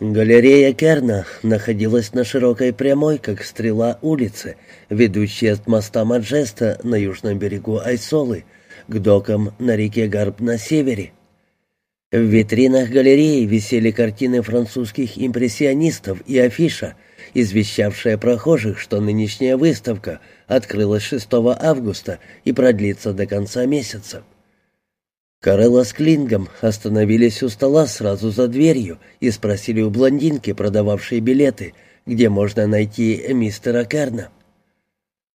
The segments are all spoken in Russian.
Галерея Керна находилась на широкой прямой, как стрела, улице, ведущей от моста Маджеста на южном берегу Айсолы к докам на реке Гарб на севере. В витринах галереи висели картины французских импрессионистов и афиша, извещавшая прохожих, что нынешняя выставка открылась 6 августа и продлится до конца месяца. Карелла с Клингом остановились у стола сразу за дверью и спросили у блондинки, продававшей билеты, где можно найти мистера Керна.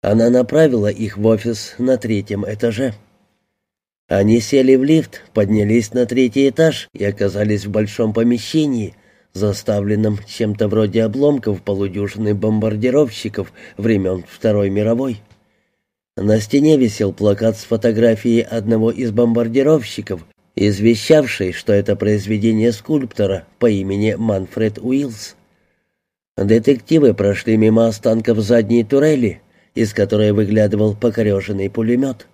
Она направила их в офис на третьем этаже. Они сели в лифт, поднялись на третий этаж и оказались в большом помещении, заставленном чем-то вроде обломков полудюжины бомбардировщиков времен Второй мировой. На стене висел плакат с фотографией одного из бомбардировщиков, извещавший, что это произведение скульптора по имени Манфред Уиллс. Детективы прошли мимо останков задней турели, из которой выглядывал покореженный пулемет.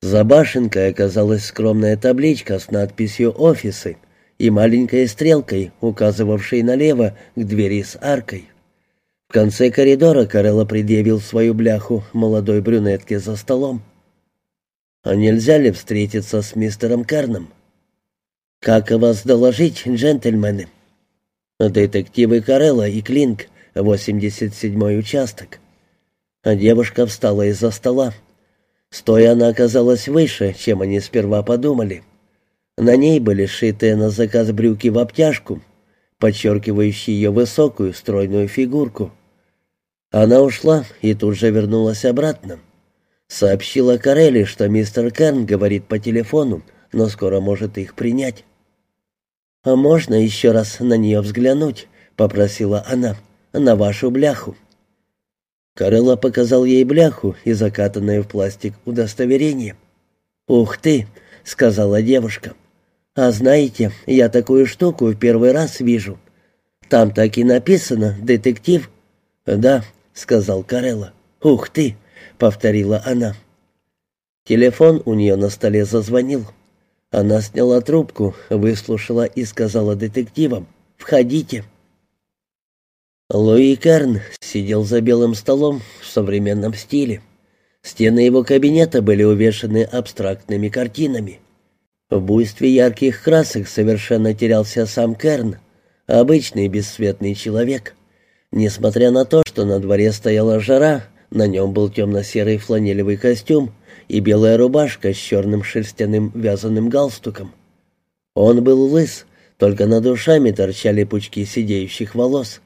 За башенкой оказалась скромная табличка с надписью «Офисы» и маленькой стрелкой, указывавшей налево к двери с аркой. В конце коридора Карелла предъявил свою бляху молодой брюнетке за столом. «А нельзя ли встретиться с мистером Карном?» «Как вас доложить, джентльмены?» «Детективы Карелла и Клинк, 87-й участок». Девушка встала из-за стола. Стоя она оказалась выше, чем они сперва подумали. На ней были сшитые на заказ брюки в обтяжку, подчеркивающие ее высокую стройную фигурку. Она ушла и тут же вернулась обратно. Сообщила Карелли, что мистер Керн говорит по телефону, но скоро может их принять. «А можно еще раз на нее взглянуть?» — попросила она. «На вашу бляху». Карелла показал ей бляху и закатанное в пластик удостоверение. «Ух ты!» — сказала девушка. «А знаете, я такую штуку в первый раз вижу. Там так и написано «детектив». «Да», — сказал Карелла. «Ух ты!» — повторила она. Телефон у нее на столе зазвонил. Она сняла трубку, выслушала и сказала детективам «Входите». Луи Керн сидел за белым столом в современном стиле. Стены его кабинета были увешаны абстрактными картинами. В буйстве ярких красок совершенно терялся сам Керн, обычный бесцветный человек. Несмотря на то, что на дворе стояла жара, на нем был темно-серый фланелевый костюм и белая рубашка с черным шерстяным вязаным галстуком. Он был лыс, только над ушами торчали пучки сидеющих волос.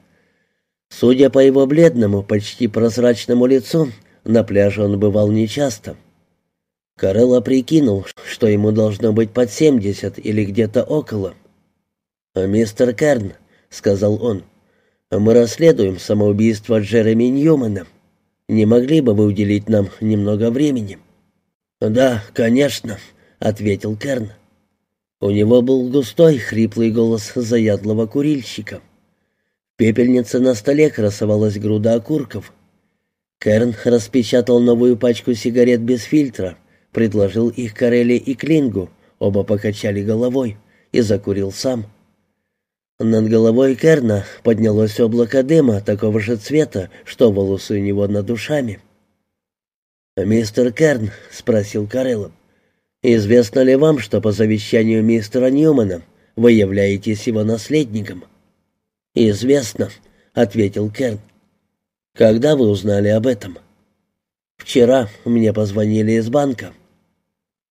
Судя по его бледному, почти прозрачному лицу, на пляже он бывал нечасто. Карелла прикинул, что ему должно быть под семьдесят или где-то около. «Мистер Керн», — сказал он, — «мы расследуем самоубийство Джереми Ньюмана. Не могли бы вы уделить нам немного времени?» «Да, конечно», — ответил Керн. У него был густой, хриплый голос заядлого курильщика пепельнице на столе красовалась груда окурков. Керн распечатал новую пачку сигарет без фильтра, предложил их Карелли и Клингу, оба покачали головой, и закурил сам. Над головой Керна поднялось облако дыма такого же цвета, что волосы у него над душами. «Мистер Керн», — спросил Карелло, — «известно ли вам, что по завещанию мистера Ньюмана вы являетесь его наследником?» «Известно», — ответил Керн. «Когда вы узнали об этом?» «Вчера мне позвонили из банка».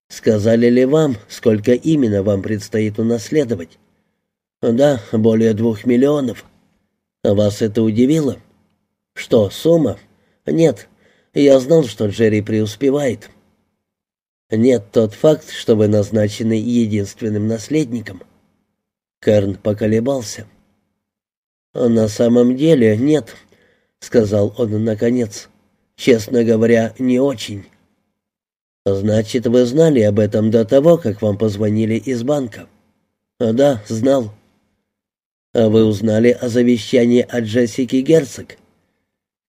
«Сказали ли вам, сколько именно вам предстоит унаследовать?» «Да, более двух миллионов». «Вас это удивило?» «Что, сумма?» «Нет, я знал, что Джерри преуспевает». «Нет, тот факт, что вы назначены единственным наследником». Керн поколебался. «На самом деле нет», — сказал он наконец. «Честно говоря, не очень». «Значит, вы знали об этом до того, как вам позвонили из банка?» «Да, знал». «А вы узнали о завещании от Джессики Герцог?»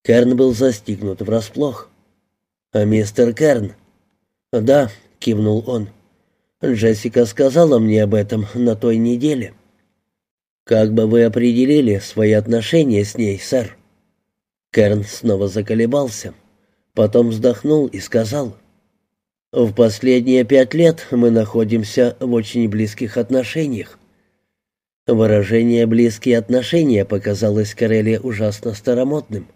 Керн был застигнут врасплох. «А мистер Керн?» «Да», — кивнул он. «Джессика сказала мне об этом на той неделе». «Как бы вы определили свои отношения с ней, сэр?» Керн снова заколебался. Потом вздохнул и сказал, «В последние пять лет мы находимся в очень близких отношениях». Выражение «близкие отношения» показалось Карелли ужасно старомодным.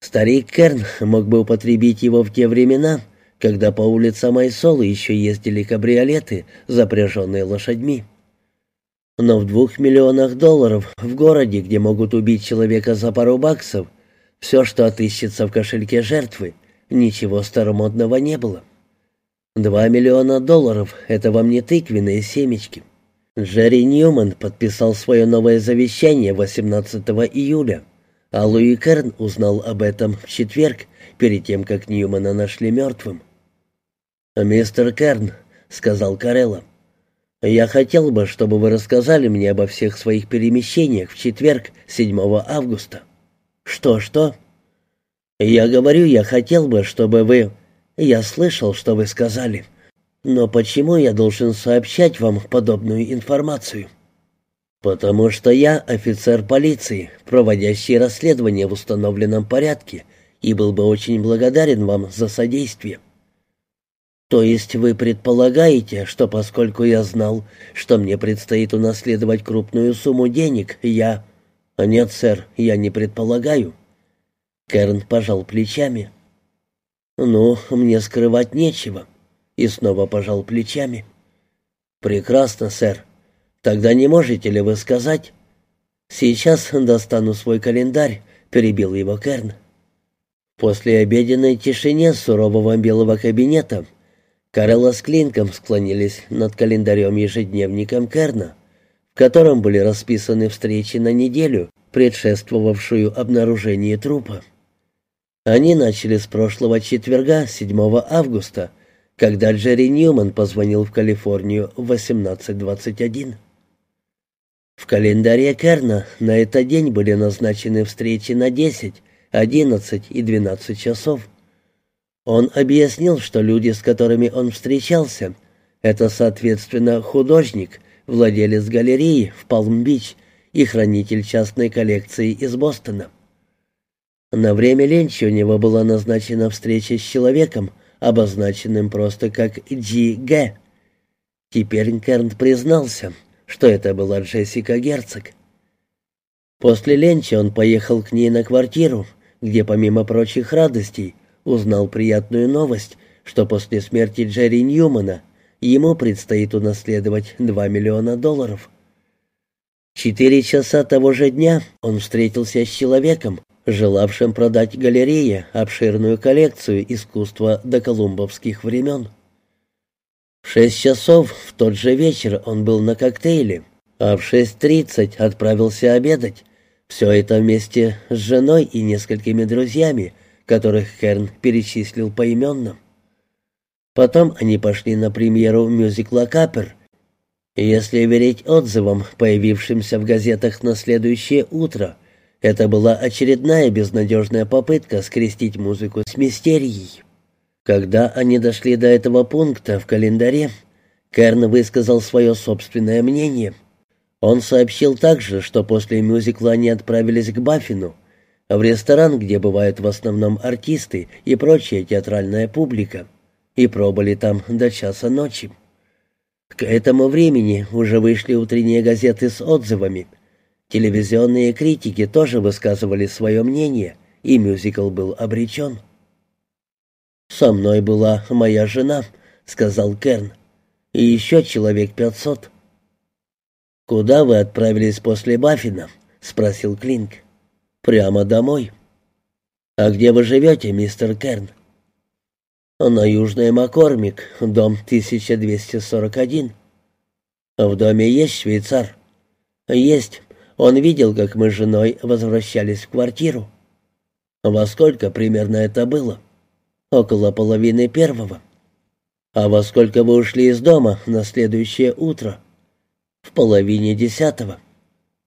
Старик Керн мог бы употребить его в те времена, когда по улицам Айсолы еще ездили кабриолеты, запряженные лошадьми. Но в двух миллионах долларов в городе, где могут убить человека за пару баксов, все, что отыщется в кошельке жертвы, ничего старомодного не было. Два миллиона долларов — это вам не тыквенные семечки. Джерри Ньюман подписал свое новое завещание 18 июля, а Луи Керн узнал об этом в четверг, перед тем, как Ньюмана нашли мертвым. «Мистер Керн», — сказал Карелла, — я хотел бы, чтобы вы рассказали мне обо всех своих перемещениях в четверг, 7 августа. Что-что? Я говорю, я хотел бы, чтобы вы... Я слышал, что вы сказали. Но почему я должен сообщать вам подобную информацию? Потому что я офицер полиции, проводящий расследование в установленном порядке, и был бы очень благодарен вам за содействие. «То есть вы предполагаете, что поскольку я знал, что мне предстоит унаследовать крупную сумму денег, я...» «Нет, сэр, я не предполагаю». Керн пожал плечами. «Ну, мне скрывать нечего». И снова пожал плечами. «Прекрасно, сэр. Тогда не можете ли вы сказать...» «Сейчас достану свой календарь», — перебил его Керн. После обеденной тишине сурового белого кабинета Карелла с Клинком склонились над календарем-ежедневником Керна, в котором были расписаны встречи на неделю, предшествовавшую обнаружению трупа. Они начали с прошлого четверга, 7 августа, когда Джерри Ньюман позвонил в Калифорнию в 18.21. В календаре Керна на этот день были назначены встречи на 10, 11 и 12 часов. Он объяснил, что люди, с которыми он встречался, это, соответственно, художник, владелец галереи в Палм-Бич и хранитель частной коллекции из Бостона. На время ленча у него была назначена встреча с человеком, обозначенным просто как Джи Г. Теперь Кернт признался, что это была Джессика Герцог. После ленча он поехал к ней на квартиру, где, помимо прочих радостей, узнал приятную новость, что после смерти Джерри Ньюмана ему предстоит унаследовать 2 миллиона долларов. Четыре часа того же дня он встретился с человеком, желавшим продать галерее обширную коллекцию искусства до колумбовских времен. В шесть часов в тот же вечер он был на коктейле, а в шесть тридцать отправился обедать. Все это вместе с женой и несколькими друзьями – которых Керн перечислил поименно. Потом они пошли на премьеру мюзикла «Капер». Если верить отзывам, появившимся в газетах на следующее утро, это была очередная безнадежная попытка скрестить музыку с мистерией. Когда они дошли до этого пункта в календаре, Керн высказал свое собственное мнение. Он сообщил также, что после мюзикла они отправились к Баффину, в ресторан, где бывают в основном артисты и прочая театральная публика, и пробыли там до часа ночи. К этому времени уже вышли утренние газеты с отзывами. Телевизионные критики тоже высказывали свое мнение, и мюзикл был обречен. «Со мной была моя жена», — сказал Керн, — «и еще человек пятьсот». «Куда вы отправились после Баффина?» — спросил Клинк. Прямо домой. А где вы живете, мистер Керн? На Южной Маккормик, дом 1241. В доме есть швейцар? Есть. Он видел, как мы с женой возвращались в квартиру. Во сколько примерно это было? Около половины первого. А во сколько вы ушли из дома на следующее утро? В половине десятого.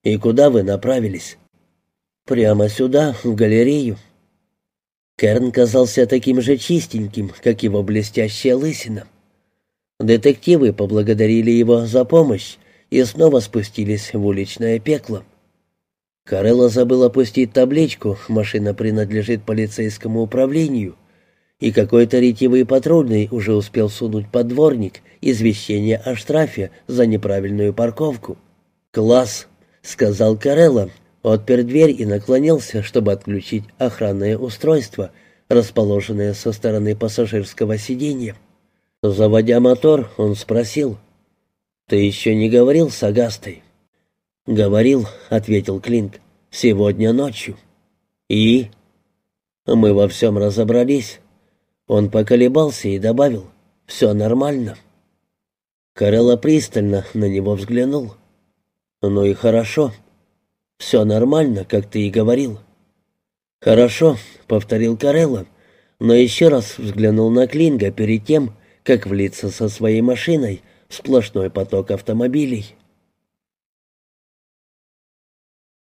И куда вы направились? Прямо сюда, в галерею. Керн казался таким же чистеньким, как его блестящая лысина. Детективы поблагодарили его за помощь, и снова спустились в уличное пекло. Карелла забыл опустить табличку «Машина принадлежит полицейскому управлению», и какой-то ретивый патрульный уже успел сунуть под дворник извещение о штрафе за неправильную парковку. «Класс!» — сказал Карелла, отпер дверь и наклонился, чтобы отключить охранное устройство, расположенное со стороны пассажирского сиденья. Заводя мотор, он спросил, «Ты еще не говорил с Агастой?» «Говорил», — ответил Клинт, — «сегодня ночью». «И?» «Мы во всем разобрались». Он поколебался и добавил, «Все нормально». Карелла пристально на него взглянул. «Ну и хорошо. Все нормально, как ты и говорил». «Хорошо», — повторил Карелла, но еще раз взглянул на Клинга перед тем, как влиться со своей машиной сплошной поток автомобилей.